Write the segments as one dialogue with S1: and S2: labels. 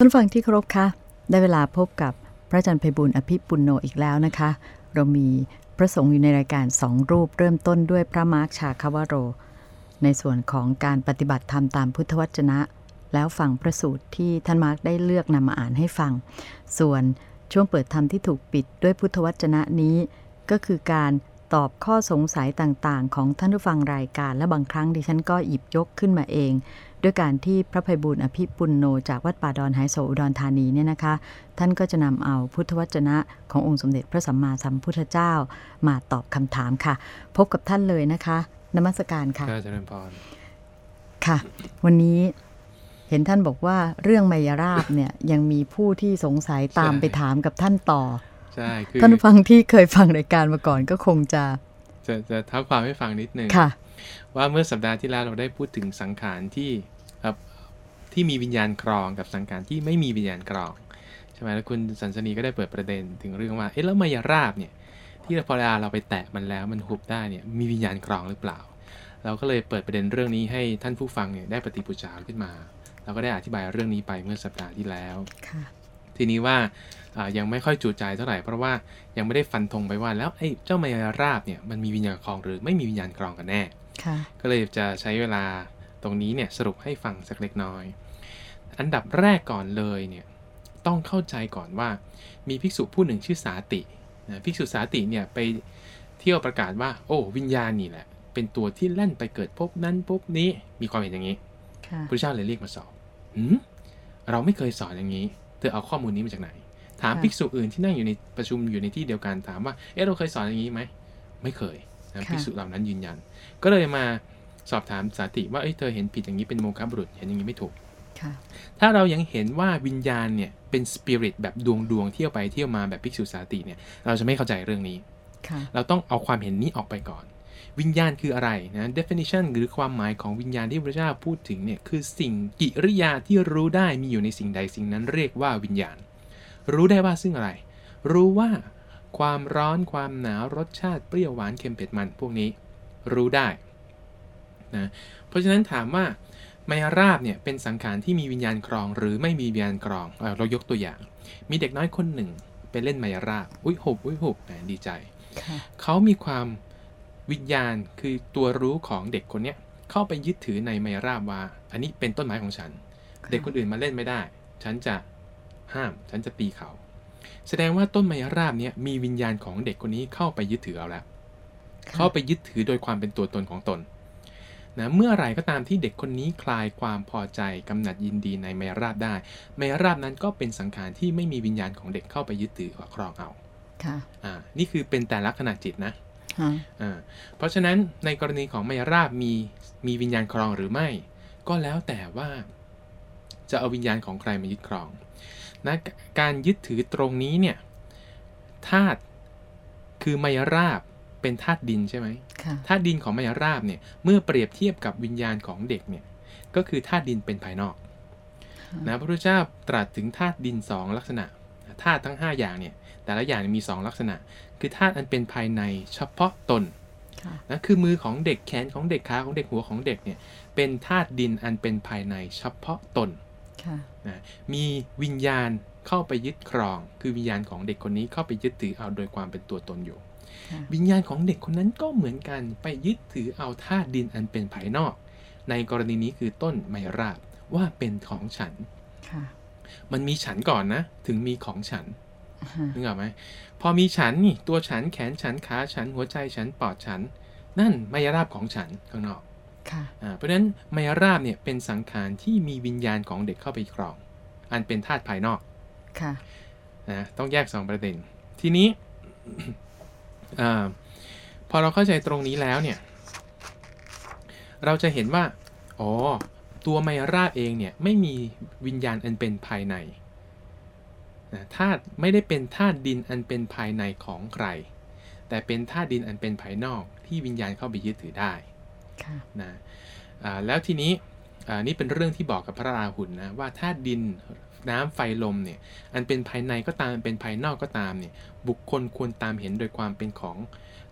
S1: ท่านฟังที่เคารพคะได้เวลาพบกับพระอาจารย์ไพบุญอภิปุณโนอีกแล้วนะคะ เรามีพระสงฆ์อยู่ในรายการสองรูป เริ่มต้นด้วยพระมาร์คชาคาวโร ในส่วนของการปฏิบัติธรรมตามพุทธวจนะ แล้วฟังพระสูตรที่ท่านมาร์คได้เลือกนำมาอ่านให้ฟัง ส่วนช่วงเปิดธรรมที่ถูกปิดด้วยพุทธวจนะนี้ ก็คือการตอบข้อสงสัยต่างๆ ของท่านผู้ฟังรายการ และบางครั้งดิฉันก็หยิบยกขึ้นมาเอง ด้วยการที่พระภัยบุญอภิปุณโนจากวัดป่าดอนไฮโซอุดรธานีเนี่ยนะคะ ท่านก็จะนำเอาพุทธวจนะขององค์สมเด็จพระสัมมาสัมพุทธเจ้ามาตอบคำถามค่ะ พบกับท่านเลยนะคะนมัสการค่ะ
S2: ก็เจริญพร
S1: ค่ะ วันนี้เห็นท่านบอกว่าเรื่องไมยราบเนี่ยยังมีผู้ที่สงสัยตามไปถามกับท่านต่อ
S2: ใช่คือ
S1: ท่านผู้ฟังที่เคยฟังรายการมาก่อนก็คงจะ
S2: จะจะเท้าความให้ฟังนิดนึง
S1: ค่ะ
S2: ว่าเมื่อสัปดาห์ที่แล้วเราได้พูดถึงสังขารที่ครับที่มีวิญญาณครองกับสังขารที่ไม่มีวิญญาณครองใช่ไหมแล้วคุณสันสนีก็ได้เปิดประเด็นถึงเรื่องว่าเอ๊ะแล้วมายาราบเนี่ยที่พอเวลาเราไปแตะมันแล้วมันหุบได้เนี่ยมีวิญญาณครองหรือเปล่า เราก็เลยเปิดประเด็นเรื่องนี้ให้ท่านผู้ฟังเนี่ยได้ปฏิปุจฉาขึ้นมา เราก็ได้อธิบายเรื่องนี้ไปเมื่อสัปดาห์ที่แล้ว
S1: ค่ะ
S2: ทีนี้ว่าอ่ายังไม่ค่อยจูใจเท่าไหร่เพราะว่ายังไม่ได้ฟันธงไปว่าแล้วไอ้เจ้ามายาราบเนี่ยมันมีวิญญาณครองหรือไม่มีวิญญาณครองกันแน่
S1: ค่ะ
S2: ก็เลยจะใช้เวลาตรงนี้เนี่ยสรุปให้ฟังสักเล็กน้อย อันดับแรกก่อนเลยเนี่ยต้องเข้าใจก่อนว่ามีภิกษุผู้หนึ่งชื่อสาตินะภิกษุสาติเนี่ยไปเที่ยวประกาศว่า โอ้ วิญญาณนี่แหละ เป็นตัวที่แล่นไปเกิดภพนั้นภพนี้มีความเห็นอย่างนี้
S1: ค่ะ
S2: พระเจ้าเลยเรียกมาสอบหืมเราไม่เคยสอนอย่างนี้ เธอเอาข้อมูลนี้มาจากไหน ถาม
S1: ค่ะ
S2: ภิกษุอื่นที่นั่งอยู่ในประชุมอยู่ในที่เดียวกันถามว่า เอ๊ะเราเคยสอนอย่างนี้ไหม ไม่เคย นะภิกษุเหล่านั้นยืนยัน ก็เลยมาสอบถามสาติว่าเอ้ยเธอเห็นผิดอย่างนี้เป็นโมฆะบุรุษเห็นอย่างนี้ไม่ถูก
S1: ค่ะ
S2: ถ้าเรายังเห็นว่าวิญญาณเนี่ยเป็นสปิริตแบบดวงดวงๆเที่ยวไปเที่ยวมาแบบภิกษุสาติเนี่ยเราจะไม่เข้าใจเรื่องนี้
S1: ค่ะ
S2: เราต้องเอาความเห็นนี้ออกไปก่อน วิญญาณคืออะไรนะ definition หรือความหมายของวิญญาณที่พระเจ้าพูดถึงเนี่ยคือสิ่งกิริยาที่รู้ได้มีอยู่ในสิ่งใดสิ่งนั้นเรียกว่าวิญญาณ รู้ได้ว่าซึ่งอะไร รู้ว่า ความร้อนความหนาวรสชาติเปรี้ยวหวานเค็มเผ็ดมันพวกนี้รู้ได้นะเพราะฉะนั้นถามว่ามายาราบเนี่ยเป็นสังขารที่มีวิญญาณครอง หรือไม่มีวิญญาณครองเอ่อเรายกตัวอย่าง มีเด็กน้อยคนหนึ่งไปเล่นมายาราบอุ้ยหุบอุ้ยหุบแหมดีใจ
S1: ค่ะ
S2: เขามีความวิญญาณคือตัวรู้ของเด็กคนเนี้ยเข้าไปยึดถือในมายราบว่า อันนี้เป็นต้นไม้ของฉัน เด็กคนอื่นมาเล่นไม่ได้ ฉันจะห้ามฉันจะตีเขา แสดงว่าต้นมายราบเนี้ยมีวิญญาณของเด็กคนนี้เข้าไปยึดถือเอาแล้วเข้าไปยึดถือโดยความเป็นตัวตนของตนนะเมื่อไหร่ก็ตามที่เด็กคนนี้คลายความพอใจกำหนัดยินดีในมายราบได้มายราบนั้นก็เป็นสังขารที่ไม่มีวิญญาณของเด็กเข้าไปยึดถือครองเอา
S1: ค่ะ
S2: อ่านี่คือเป็นแต่ละขณะจิตนะ
S1: ฮะ
S2: อ่าเพราะฉะนั้นในกรณีของมายราบมีมีวิญญาณครองหรือไม่ ก็แล้วแต่ว่า จะเอาวิญญาณของใครมายึดครอง นะการยึดถือตรงนี้เนี่ยธาตุคือมายราบเป็นธาตุดินใช่ไหม
S1: ค่ะ
S2: ธาตุดินของมายราบเนี่ยเมื่อเปรียบเทียบกับวิญญาณของเด็กเนี่ยก็คือธาตุดินเป็นภายนอกนะพระพุทธเจ้าตรัสถึงธาตุดินสองลักษณะธาตุทั้ง 5 อย่างเนี่ยแต่ละอย่างมี 2 ลักษณะ คือธาตุอันเป็นภายในเฉพาะตน
S1: ค่ะ
S2: นะคือมือของเด็กแขนของเด็กขาของเด็กหัวของเด็กเนี่ยเป็นธาตุดินอันเป็นภายในเฉพาะตน
S1: ค่ะ
S2: นะมีวิญญาณเข้าไปยึดครอง คือวิญญาณของเด็กคนนี้เข้าไปยึดถือเอาโดยความเป็นตัวตนอยู่
S1: ค่ะ
S2: วิญญาณของเด็กคนนั้นก็เหมือนกันไปยึดถือเอาธาตุดินอันเป็นภายนอก ในกรณีนี้คือต้นไมราบว่าเป็นของฉัน
S1: ค่ะ
S2: มันมีฉันก่อนนะ ถึงมีของฉัน
S1: ฮะ
S2: นึกออกไหมพอมีฉันนี่ตัวฉันแขนฉันขาฉันหัวใจฉันปอดฉัน นั่นไมราบของฉันข้างนอก
S1: ค่ะ
S2: อ่า เพราะฉะนั้นไมราบเนี่ยเป็นสังขารที่มีวิญญาณของเด็กเข้าไปครอง อันเป็นธาตุภายนอก
S1: ค่ะ
S2: นะต้องแยก 2 ประเด็น ทีนี้อาพอเราเข้าใจตรงนี้แล้วเนี่ย เราจะเห็นว่า อ๋อ ตัวไมราบเองเนี่ยไม่มีวิญญาณอันเป็นภายในนะธาตุไม่ได้เป็นธาตุดินอันเป็นภายในของใคร แต่เป็นธาตุดินอันเป็นภายนอกที่วิญญาณเข้าไปยึดถือได้
S1: ค่ะ
S2: นะอ่าแล้วทีนี้อ่านี่เป็นเรื่องที่บอกกับพระราหุลนะว่าธาตุดินน้ำไฟลมเนี่ยอันเป็นภายในก็ตามอันเป็นภายนอกก็ตามเนี่ยบุคคลควรตามเห็นโดยความเป็นของ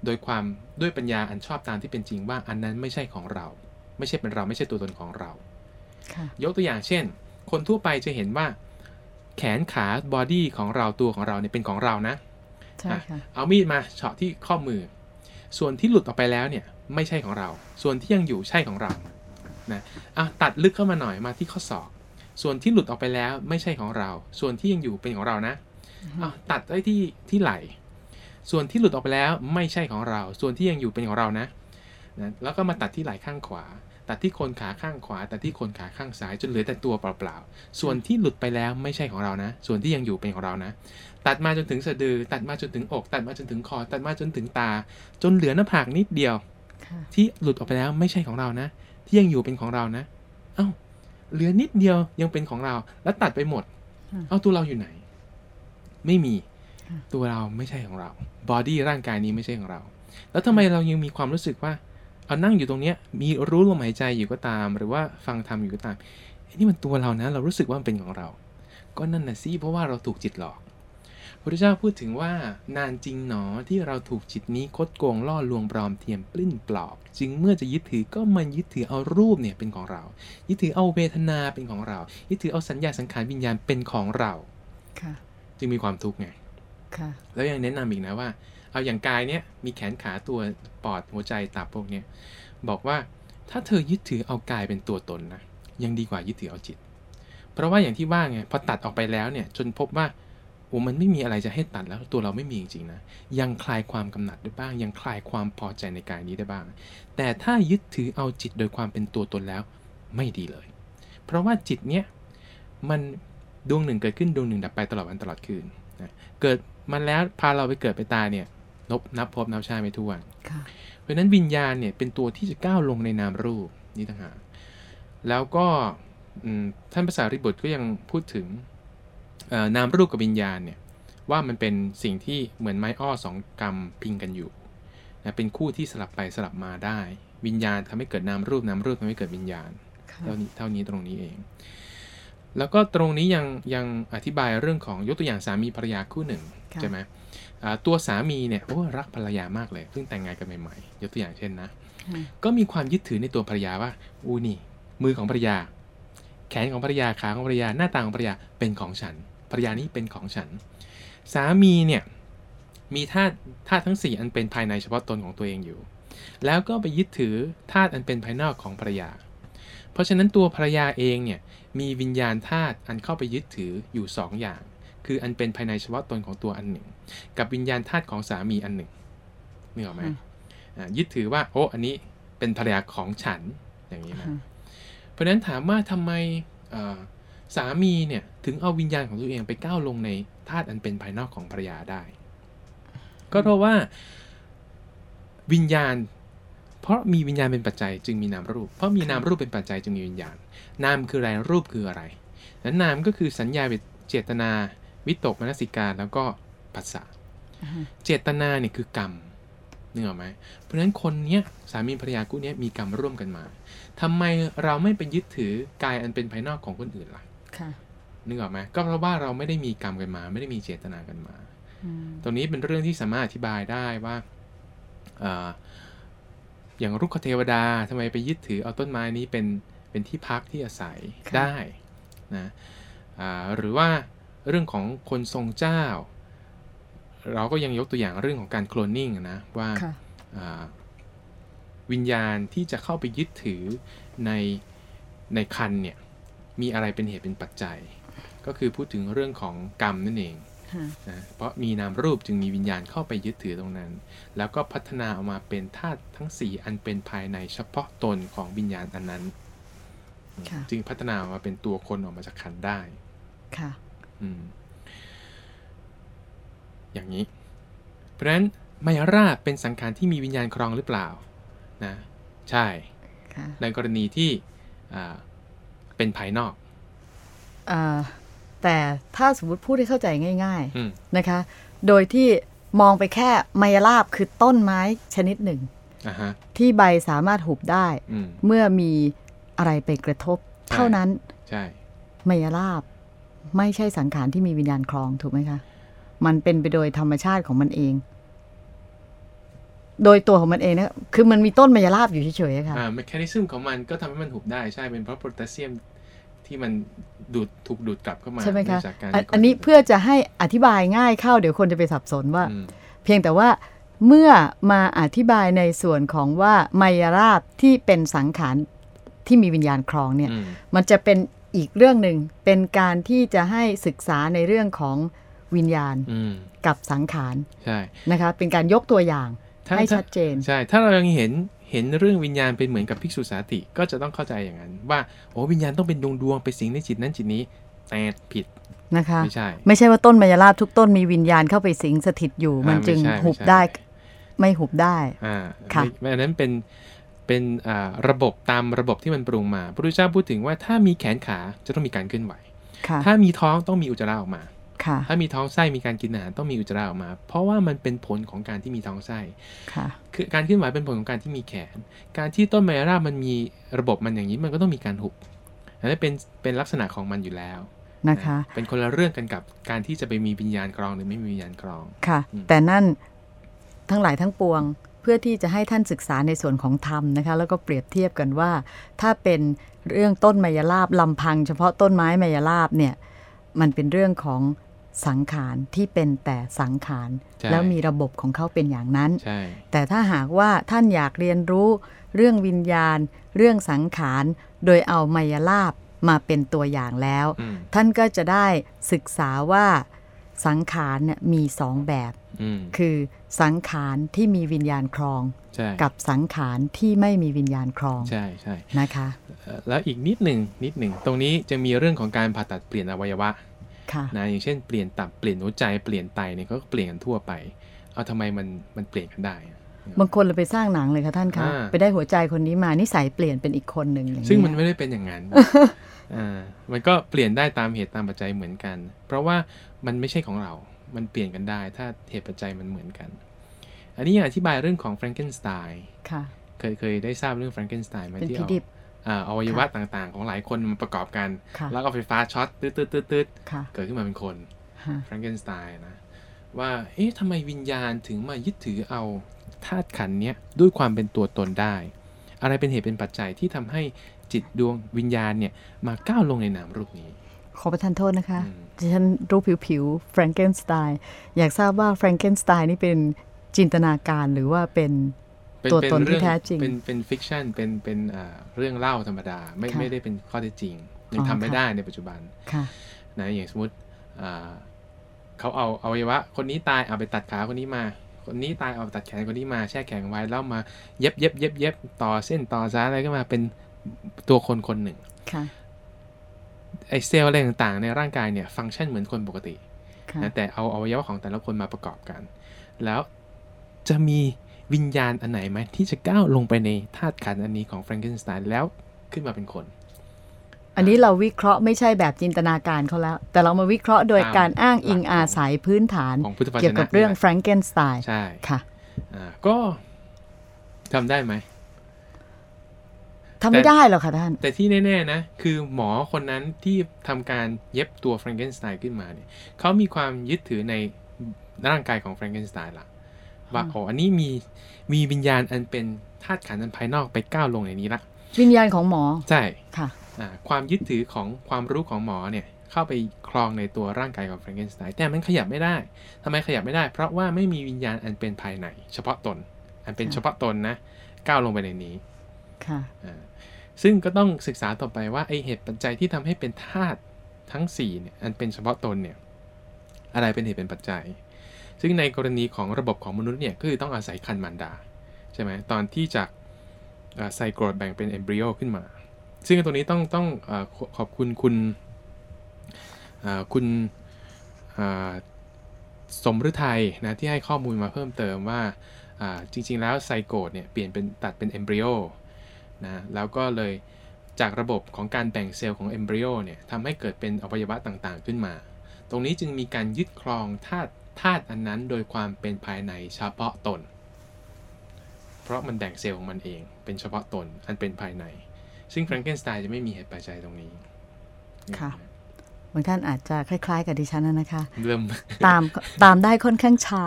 S2: โดยความด้วยปัญญาอันชอบตามที่เป็นจริงว่าอันนั้นไม่ใช่ของเรา ไม่ใช่เป็นเราไม่ใช่ตัวตนของเรา
S1: ค่ะ
S2: ยกตัวอย่างเช่น คนทั่วไปจะเห็นว่า แขนขาบอดี้ของเราตัวของเราเนี่ยเป็นของเรานะ
S1: ใช่ค่ะ
S2: เอามีดมาเฉาะที่ข้อมือ ส่วนที่หลุดออกไปแล้วเนี่ย ไม่ใช่ของเรา ส่วนที่ยังอยู่ใช่ของเรานะอะตัดลึกเข้ามาหน่อยมาที่ข้อศอกส่วนที่หลุดออกไปแล้วไม่ใช่ของเรา ส่วนที่ยังอยู่เป็นของเรานะอะตัดไว้ที่ที่ไหล่ส่วนที่หลุดออกไปแล้วไม่ใช่ของเรา ส่วนที่ยังอยู่เป็นของเรานะนะแล้วก็มาตัดที่ไหล่ข้างขวา ตัดที่โคนขาข้างขวา ตัดที่โคนขาข้างซ้ายจนเหลือแต่ตัวเปล่าๆ ส่วนที่หลุดไปแล้วไม่ใช่ของเรานะ ส่วนที่ยังอยู่เป็นของเรานะ ตัดมาจนถึงสะดือ ตัดมาจนถึงอก ตัดมาจนถึงคอ ตัดมาจนถึงตา จนเหลือหน้าผากนิดเดียว
S1: ค่ะ
S2: ที่หลุดออกไปแล้วไม่ใช่ของเรานะ ที่ยังอยู่เป็นของเรานะเอ้าเหลือนิดเดียวยังเป็นของเรา แล้วตัดไปหมด
S1: อืม
S2: เอาตัวเราอยู่ไหน ไม่มี
S1: ค่ะ
S2: ตัวเราไม่ใช่ของเราบอดี้ร่างกายนี้ไม่ใช่ของเรา แล้วทำไมเรายังมีความรู้สึกว่าเอานั่งอยู่ตรงเนี้ย มีรู้ลมหายใจอยู่ก็ตาม หรือว่าฟังทำอยู่ก็ตามเอ้ยนี่มันตัวเรานะ เรารู้สึกว่ามันเป็นของเรา ก็นั่นน่ะสิเพราะว่าเราถูกจิตหลอก พระเจ้าพูดถึงว่านานจริงหนอที่เราถูกจิตนี้คดโกงล่อลวงปลอมเทียมปลิ้นปลอบ จึงเมื่อจะยึดถือก็มันยึดถือเอารูปเนี่ยเป็นของเรา ยึดถือเอาเวทนาเป็นของเรา ยึดถือเอาสัญญาสังขารวิญญาณเป็นของเรา
S1: ค่ะ
S2: จึงมีความทุกข์ไง
S1: ค่ะ
S2: แล้วยังแนะนำอีกนะว่า เอาอย่างกายเนี้ยมีแขนขาตัวปอดหัวใจตับพวกเนี้ยบอกว่าถ้าเธอยึดถือเอากายเป็นตัวตนนะยังดีกว่ายึดถือเอาจิต เพราะว่าอย่างที่ว่าไงพอตัดออกไปแล้วเนี่ยจนพบว่า โอ้มันไม่มีอะไรจะให้ตัดแล้วตัวเราไม่มีจริงๆนะ ยังคลายความกำหนัดได้บ้าง ยังคลายความพอใจในกายนี้ได้บ้าง แต่ถ้ายึดถือเอาจิตโดยความเป็นตัวตนแล้วไม่ดีเลย เพราะว่าจิตเนี้ยมันดวงหนึ่งเกิดขึ้นดวงหนึ่งดับไปตลอดวันตลอดคืนนะเกิดมันแล้วพาเราไปเกิดไปตายเนี่ยนบนับพบนับชาติไม่ถ้วน
S1: ค่ะ
S2: เพราะฉะนั้นวิญญาณเนี่ยเป็นตัวที่จะก้าวลงในนามรูปนี่ต่างหากแล้วก็อืมท่านภาษาริบุตรก็ยังพูดถึงเอ่อ นามรูปกับวิญญาณเนี่ยว่ามันเป็นสิ่งที่เหมือนไม้อ้อสองกำพิงกันอยู่นะเป็นคู่ที่สลับไปสลับมาได้ วิญญาณทำให้เกิดนามรูปนามรูปทำให้เกิดวิญญาณ
S1: ค่ะ
S2: เท่านี้เท่านี้ตรงนี้เอง แล้วก็ตรงนี้ยังยังอธิบายเรื่องของยกตัวอย่างสามีภรรยาคู่หนึ่ง
S1: ค่ะ
S2: ใช่ไหมอ่าตัวสามีเนี่ยโอ้รักภรรยามากเลยเพิ่งแต่งงานกันใหม่ๆยกตัวอย่างเช่นนะ
S1: ค่ะ
S2: ก็มีความยึดถือในตัวภรรยาว่าอู้นี่ มือของภรรยา แขนของภรรยาขาของภรรยาหน้าตาของภรรยาเป็นของฉัน ภรรยานี้เป็นของฉัน สามีเนี่ยมีธาตุธาตุทั้ง 4 อันเป็นภายในเฉพาะตนของตัวเองอยู่ แล้วก็ไปยึดถือธาตุอันเป็นภายนอกของภรรยา เพราะฉะนั้นตัวภรรยาเองเนี่ยมีวิญญาณธาตุอันเข้าไปยึดถืออยู่ 2 อย่าง คืออันเป็นภายในเฉพาะตนของตัวอันหนึ่ง กับวิญญาณธาตุของสามีอันหนึ่งนึกออกไหม
S1: อืม
S2: อ่ายึดถือว่าโอ้อันนี้เป็นภรรยาของฉันอย่างนี้นะ
S1: ค่ะ
S2: เพราะฉะนั้นถามว่าทำไมเอ่อ สามีเนี่ยถึงเอาวิญญาณของตัวเองไปก้าวลงในธาตุอันเป็นภายนอกของภรรยาได้ ก็เพราะว่าวิญญาณ เพราะมีวิญญาณเป็นปัจจัย จึงมีนามรูป เพราะมีนามรูปเป็นปัจจัยจึงมีวิญญาณ นามคืออะไรรูปคืออะไรนั้นนามก็คือสัญญาเจตนา วิตกมนสิการแล้วก็ภาษาเจตนาเนี่ยคือกรรมนึกออกไหมเพราะฉะนั้นคนเนี้ยสามีภรรยาคู่เนี้ยมีกรรมร่วมกันมาทำไมเราไม่ไปยึดถือกายอันเป็นภายนอกของคนอื่นล่ะ นึกออกไหมก็เพราะว่าเราไม่ได้มีกรรมกันมา ไม่ได้มีเจตนากันมา
S1: อืม
S2: ตรงนี้เป็นเรื่องที่สามารถอธิบายได้ว่าเอ่ออย่างรุกขเทวดาทำไมไปยึดถือเอาต้นไม้นี้เป็นเป็นที่พักที่อาศัยได้นะอ่าหรือว่าเรื่องของคนทรงเจ้า เราก็ยังยกตัวอย่างเรื่องของการโคลนนิ่งนะว่า
S1: ค่ะ
S2: อ่าวิญญาณที่จะเข้าไปยึดถือในในคันเนี่ย มีอะไรเป็นเหตุเป็นปัจจัย ก็คือพูดถึงเรื่องของกรรมนั่นเอง
S1: ค่ะ
S2: นะเพราะมีนามรูปจึงมีวิญญาณเข้าไปยึดถือตรงนั้น แล้วก็พัฒนาออกมาเป็นธาตุทั้ง 4 อันเป็นภายในเฉพาะตนของวิญญาณอันนั้น
S1: ค่ะ
S2: จึงพัฒนาออกมาเป็นตัวคนออกมาจากขันธ์ได้
S1: ค่ะ
S2: อืมอย่างนี้ เพราะฉะนั้นมายาราบเป็นสังขารที่มีวิญญาณครองหรือเปล่า นะ ใช่
S1: ค่ะ
S2: ในกรณีที่อ่า เป็นภายนอก
S1: อ่าแต่ถ้าสมมติพูดให้เข้าใจง่าย
S2: อืม
S1: ๆนะคะ โดยที่มองไปแค่ไมยราบคือต้นไม้ชนิดหนึ่ง
S2: อ่าฮะ
S1: ที่ใบสามารถหุบได้
S2: อืม
S1: เมื่อมีอะไรไปกระทบ
S2: ใช่
S1: เท่านั้น
S2: ใช่
S1: ไมยราบไม่ใช่สังขารที่มีวิญญาณครองถูกไหมคะ มันเป็นไปโดยธรรมชาติของมันเอง โดยตัวของมันเองนะคือมันมีต้นไมยราบอยู่เฉยๆอะค่ะ
S2: อ่า mechanism ของมันก็ทำให้มันหุบได้ใช่ เป็นเพราะโพแทสเซียมที่มันดูดถูกดูดกลับเข้ามา
S1: ใช่ไหมคะ
S2: เนื่องจากการ
S1: อัน
S2: ที่
S1: อันนี้เพื่อจะให้อธิบายง่ายเข้าเดี๋ยวคนจะไปสับสนว่า
S2: อืม
S1: เพียงแต่ว่าเมื่อมาอธิบายในส่วนของว่าไมยราบที่เป็นสังขารที่มีวิญญาณครองเนี่ย
S2: อืม
S1: มันจะเป็นอีกเรื่องหนึ่งเป็นการที่จะให้ศึกษาในเรื่องของวิญญาณ
S2: อืม
S1: กับสังขาร
S2: ใช่
S1: นะคะ เป็นการยกตัวอย่าง
S2: ถ้า
S1: ให้
S2: ถ้า
S1: ชัดเจน
S2: ใช่ ถ้าเรายังเห็นเห็นเรื่องวิญญาณเป็นเหมือนกับภิกษุสาติก็จะต้องเข้าใจอย่างนั้น ว่าโอ้วิญญาณต้องเป็นดวงดวงๆไปสิงในจิตนั้นจิตนี้แต่ผิด
S1: นะคะ
S2: ไม่ใช่
S1: ไม่ใช่ว่าต้นมายราบทุกต้นมีวิญญาณเข้าไปสิงสถิตอยู่ มัน
S2: อ่า
S1: จึง
S2: ไม่ใช่
S1: หุบ
S2: ไม่ใช่
S1: ได้ไม่หุบได้
S2: อ่า
S1: ค่ะ
S2: ไม่ไม่อันนั้นเป็นเป็นอ่าระบบตามระบบที่มันปรุงมาพระพุทธเจ้าพูดถึงว่าถ้ามีแขนขาจะต้องมีการเคลื่อนไหว
S1: ค่ะ
S2: ถ้ามีท้องต้องมีอุจจาระออกมา
S1: ค่ะ
S2: ถ้ามีท้องไส้มีการกินอาหารต้องมีอุจจาระออกมา เพราะว่ามันเป็นผลของการที่มีท้องไส้
S1: ค่ะ
S2: คือการเคลื่อนไหวเป็นผลของการที่มีแขน การที่ต้นไมยราบมันมีระบบมันอย่างนี้มันก็ต้องมีการหุบอันนั้นเป็นเป็นลักษณะของมันอยู่แล้ว
S1: นะคะ
S2: เป็นคนละเรื่องกันกับการที่จะไปมีวิญญาณกรองหรือไม่มีวิญญาณกรอง
S1: ค่ะ
S2: อืม
S1: แต่นั่นทั้งหลายทั้งปวงเพื่อที่จะให้ท่านศึกษาในส่วนของธรรมนะคะ แล้วก็เปรียบเทียบกันว่า ถ้าเป็นเรื่องต้นมายาลาบลำพัง เฉพาะต้นไม้มายาลาบเนี่ยมันเป็นเรื่องของ สังขารที่เป็นแต่สังขาร
S2: ใช่
S1: แล้วมีระบบของเขาเป็นอย่างนั้น
S2: ใช่
S1: แต่ถ้าหากว่าท่านอยากเรียนรู้เรื่องวิญญาณ เรื่องสังขารโดยเอามายาลาบมาเป็นตัวอย่างแล้ว
S2: อืม
S1: ท่านก็จะได้ศึกษาว่าสังขารเนี่ยมีสองแบบ
S2: อืม
S1: คือสังขารที่มีวิญญาณครอง
S2: ใช่
S1: กับสังขารที่ไม่มีวิญญาณครอง
S2: ใช่ใช่
S1: นะคะ
S2: เอ่อแล้วอีกนิดหนึ่งนิดหนึ่งตรงนี้จะมีเรื่องของการผ่าตัดเปลี่ยนอวัยวะ
S1: ค่ะ
S2: นะอย่างเช่นเปลี่ยนตับเปลี่ยนหัวใจเปลี่ยนไตเนี่ยก็เปลี่ยนกันทั่วไป เอาทำไมมันมันเปลี่ยนกันได้อะ
S1: บางคนเราไปสร้างหนังเลยค่ะท่านคะ
S2: อ่า
S1: ไปได้หัวใจคนนี้มานิสัยเปลี่ยนเป็นอีกคนหนึ่งอย่าง
S2: ซึ่ง
S1: เงี้
S2: มัน
S1: ย
S2: ไม่ได้เป็นอย่างนั้นอ่ามันก็เปลี่ยนได้ตามเหตุตามปัจจัยเหมือนกัน เพราะว่ามันไม่ใช่ของเรา มันเปลี่ยนกันได้ ถ้าเหตุปัจจัยมันเหมือนกัน อันนี้อธิบายเรื่องของแฟรงเกนสไตน์
S1: ค่ะ
S2: เคยเคยได้ทราบเรื่องแฟรงเกนสไตน์ไหม
S1: เป็น
S2: ที่
S1: พิ
S2: เอา
S1: ดิบ
S2: อ่าอวัยวะต่างๆ ของหลายคนมาประกอบกัน
S1: ค่ะ
S2: แล้วก็ไฟฟ้าช็อตตืดตืดตืดตืด
S1: ค่ะ
S2: เกิดขึ้นมาเป็นคน
S1: ฮะ
S2: แฟรงเกนสไตน์นะ ว่าเอ๊ะทำไมวิญญาณถึงมายึดถือเอาธาตุขันธ์เนี้ยด้วยความเป็นตัวตนได้ อะไรเป็นเหตุเป็นปัจจัยที่ทำให้จิตดวงวิญญาณเนี่ยมาก้าวลงในนามรูปนี้
S1: ขอประทานโทษนะคะ
S2: อืม
S1: ดิฉันรู้ผิวๆแฟรงเกนสไตน์อยากทราบว่าแฟรงเกนสไตน์นี่เป็นจินตนาการหรือว่าเป็น
S2: เป็น
S1: ตัว
S2: เป็น
S1: ตนที่
S2: เรื่อง
S1: แท้จริง
S2: เป็นเป็น fiction เป็นเป็นอ่าเรื่องเล่าธรรมดาไม่
S1: ค่ะ
S2: ไม่ได้เป็นข้อเท็จจริง ยัง
S1: อ๋อ
S2: ทำไม่
S1: ค่ะ
S2: ได้ในปัจจุบัน
S1: ค่ะ
S2: นะอย่างสมมติอ่าเขาเอาอวัยวะ คนนี้ตายเอาไปตัดขาคนนี้มา คนนี้ตายเอาไปตัดแขนคนนี้มาแช่แข็งไว้แล้วมาเย็บเย็บเย็บเย็บต่อเส้นต่อสายอะไรก็มาเป็นตัวคนคนหนึ่ง
S1: ค่ะ
S2: ไอเซลล์อะไรต่างๆ ในร่างกายเนี่ยฟังก์ชันเหมือนคนปกติ
S1: ค่ะ
S2: นะแต่เอาอวัยวะของแต่ละคนมาประกอบกัน แล้วจะมี วิญญาณอันไหนไหมที่จะก้าวลงไปในธาตุขันธ์อันนี้ของแฟรงเกนสไตน์แล้วขึ้นมาเป็นคน
S1: อันนี้เราวิเคราะห์ไม่ใช่แบบจินตนาการเขาแล้ว แต่เรามาวิเคราะห์โดย
S2: ตาม
S1: การอ้างอิง
S2: หลักของ
S1: อาศัยพื้นฐาน
S2: ของพุทธวจนะ
S1: เกี่ยวกับเรื่องแฟรงเกนสไตน์
S2: ใช่
S1: ค่ะ
S2: อ่าก็ทำได้ไหม
S1: ทำไม่ได้หรอกค่ะท่าน
S2: แต่ที่แน่ ๆ นะ คือหมอคนนั้นที่ทำการเย็บตัวแฟรงเกนสไตน์ขึ้นมาเนี่ยเขามีความยึดถือในร่างกายของแฟรงเกนสไตน์ละ ว่า
S1: อืม
S2: โอ้อันนี้มีมีวิญญาณอันเป็นธาตุขันธ์อันภายนอกไปก้าวลงในนี้ละ
S1: วิญญาณของหมอ
S2: ใช่
S1: ค่ะ
S2: อ่าความยึดถือของความรู้ของหมอเนี่ยเข้าไปครองในตัวร่างกายของแฟรงเกนสไตน์แต่มันขยับไม่ได้ทำไมขยับไม่ได้ เพราะว่าไม่มีวิญญาณอันเป็นภายใน เฉพาะตน อันเป็น
S1: ค่ะ
S2: เฉพาะตนนะก้าวลงไปในนี้
S1: ค่ะ
S2: อ่าซึ่งก็ต้องศึกษาต่อไปว่าไอเหตุปัจจัยที่ทำให้เป็นธาตุทั้ง4เนี่ยอันเป็นเฉพาะตนเนี่ยอะไรเป็นเหตุเป็นปัจจัย ซึ่งในกรณีของระบบของมนุษย์เนี่ยก็คือต้องอาศัยคันมันดาใช่ไหมตอนที่จากไซโกรดแบ่งเป็นเอมบริโอขึ้นมา ซึ่งตรงนี้ต้องต้องอขอบคุณคุณคุณสมฤทัยนะที่ให้ข้อมูลมาเพิ่มเติมว่าจริง ๆ แล้วไซโกรดเนี่ยเปลี่ยนเป็นตัดเป็นเอมบริโอนะแล้วก็เลยจากระบบของการแบ่งเซลล์ของเอมบริโอเนี่ยทำให้เกิดเป็นอวัยวะต่างๆขึ้นมา ตรงนี้จึงมีการยึดครองธาตุ ธาตุอันนั้นโดยความเป็นภายในเฉพาะตน เพราะมันแบ่งเซลล์ของมันเองเป็นเฉพาะตนอันเป็นภายใน ซึ่งแฟรงเกนสไตน์จะไม่มีเหตุปัจจัยตรงนี้
S1: ค่ะบางท่านอาจจะคล้าย ๆ กับดิฉันนะนะคะ
S2: เริ่ม
S1: ตามตามได้ค่อนข้างช้า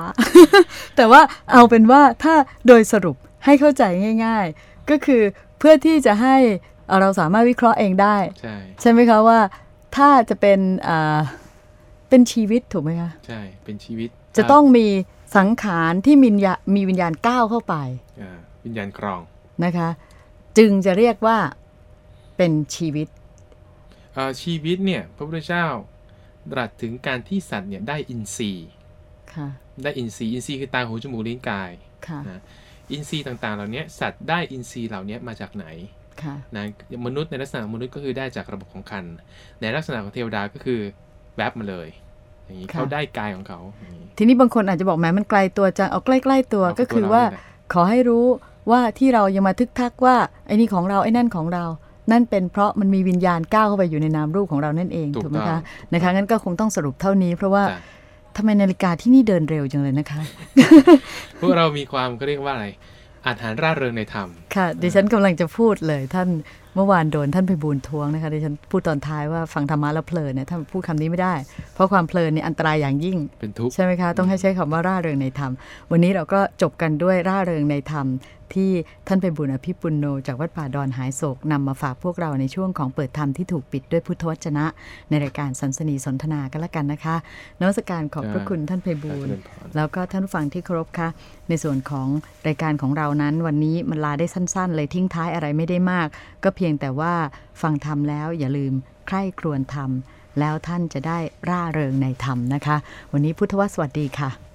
S1: แต่ว่าเอาเป็นว่าถ้าโดยสรุปให้เข้าใจง่าย ๆ ก็คือเพื่อที่จะให้เอ่อเราสามารถวิเคราะห์เองได้
S2: ใช่
S1: ใช่ไหมคะว่าถ้าจะเป็นอ่า เป็นชีวิตถูกไหมคะ
S2: ใช่เป็นชีวิต
S1: จะต้องมีสังขารที่มีวิญญามีวิญญาณก้าวเข้าไป
S2: อ่าวิญญาณครอง
S1: นะคะ จึงจะเรียกว่าเป็นชีวิต
S2: อ่าชีวิตเนี่ยพระพุทธเจ้าตรัสถึงการที่สัตว์เนี่ยได้อินทรีย์
S1: ค่ะ
S2: ได้อินทรีย์อินทรีย์คือตาหูจมูกลิ้นกาย
S1: ค่ะ
S2: นะอินทรีย์ต่างๆ เหล่านี้สัตว์ได้อินทรีย์เหล่านี้มาจากไหน
S1: ค่ะ
S2: นะมนุษย์ในลักษณะของมนุษย์ก็คือได้จากระบบของคันในลักษณะของเทวดาก็คือ แวบมาเลย อย่างนี้
S1: ค่ะ
S2: เขาได้กายของเขาอย่างนี้
S1: ทีนี้บางคนอาจจะบอกแหมมันไกลตัวจังเอาใกล้ๆตัว
S2: เอา
S1: ก็คือ
S2: ตัวเรา
S1: ว่า
S2: นี่แหละ
S1: ขอให้รู้ว่าที่เรายังมาทึกทักว่าไอ้นี่ของเราไอ้นั่นของเรา นั่นเป็นเพราะมันมีวิญญาณก้าวเข้าไปอยู่ในนามรูปของเรานั่นเอง
S2: ถูก
S1: ถูกไหม
S2: ต้อง
S1: คะนะคะงั้นก็คงต้องสรุปเท่านี้ เพราะว่า
S2: จ้ะ
S1: ทำไมนาฬิกาที่นี่เดินเร็วจังเลยนะคะ
S2: พวกเรามีความเขาเรียกว่าอะไรอาหารร่าเริงในธรรม
S1: ค่ะ ดิฉันกำลังจะพูดเลยท่าน เมื่อวานโดนท่านไปบูลย์ทวงนะคะดิฉันพูดตอนท้ายว่าฟังธรรมะแล้วเพลินเนี่ยท่านพูดคำนี้ไม่ได้ เพราะความเพลินเนี่ยอันตรายอย่างยิ่ง
S2: เป็นทุกข์
S1: ใช่ไหมคะต้องให้ใช้คำว่าร่าเริงในธรรม วันนี้เราก็จบกันด้วยร่าเริงในธรรมที่ท่านไปบุญอภิปุณโนจากวัดป่าดอนหายโศกนำมาฝากพวกเราในช่วงของเปิดธรรมที่ถูกปิดด้วยพุทธวจนะ ในรายการสันสนีสนทนากันละกันนะคะนวัตการขอบพระคุณท่านไปบูลย์
S2: เจริญพร
S1: แล้วก็ท่านผู้ฟังที่เคารพคะในส่วนของรายการของเรานั้น วันนี้มันลาได้สั้น ๆ เลยทิ้งท้ายอะไรไม่ได้มาก ก็เพียงแต่ว่าฟังธรรมแล้วอย่าลืมใคร่ครวญธรรม แล้วท่านจะได้ร่าเริงในธรรมนะคะ วันนี้พุทธวสวัสดีค่ะ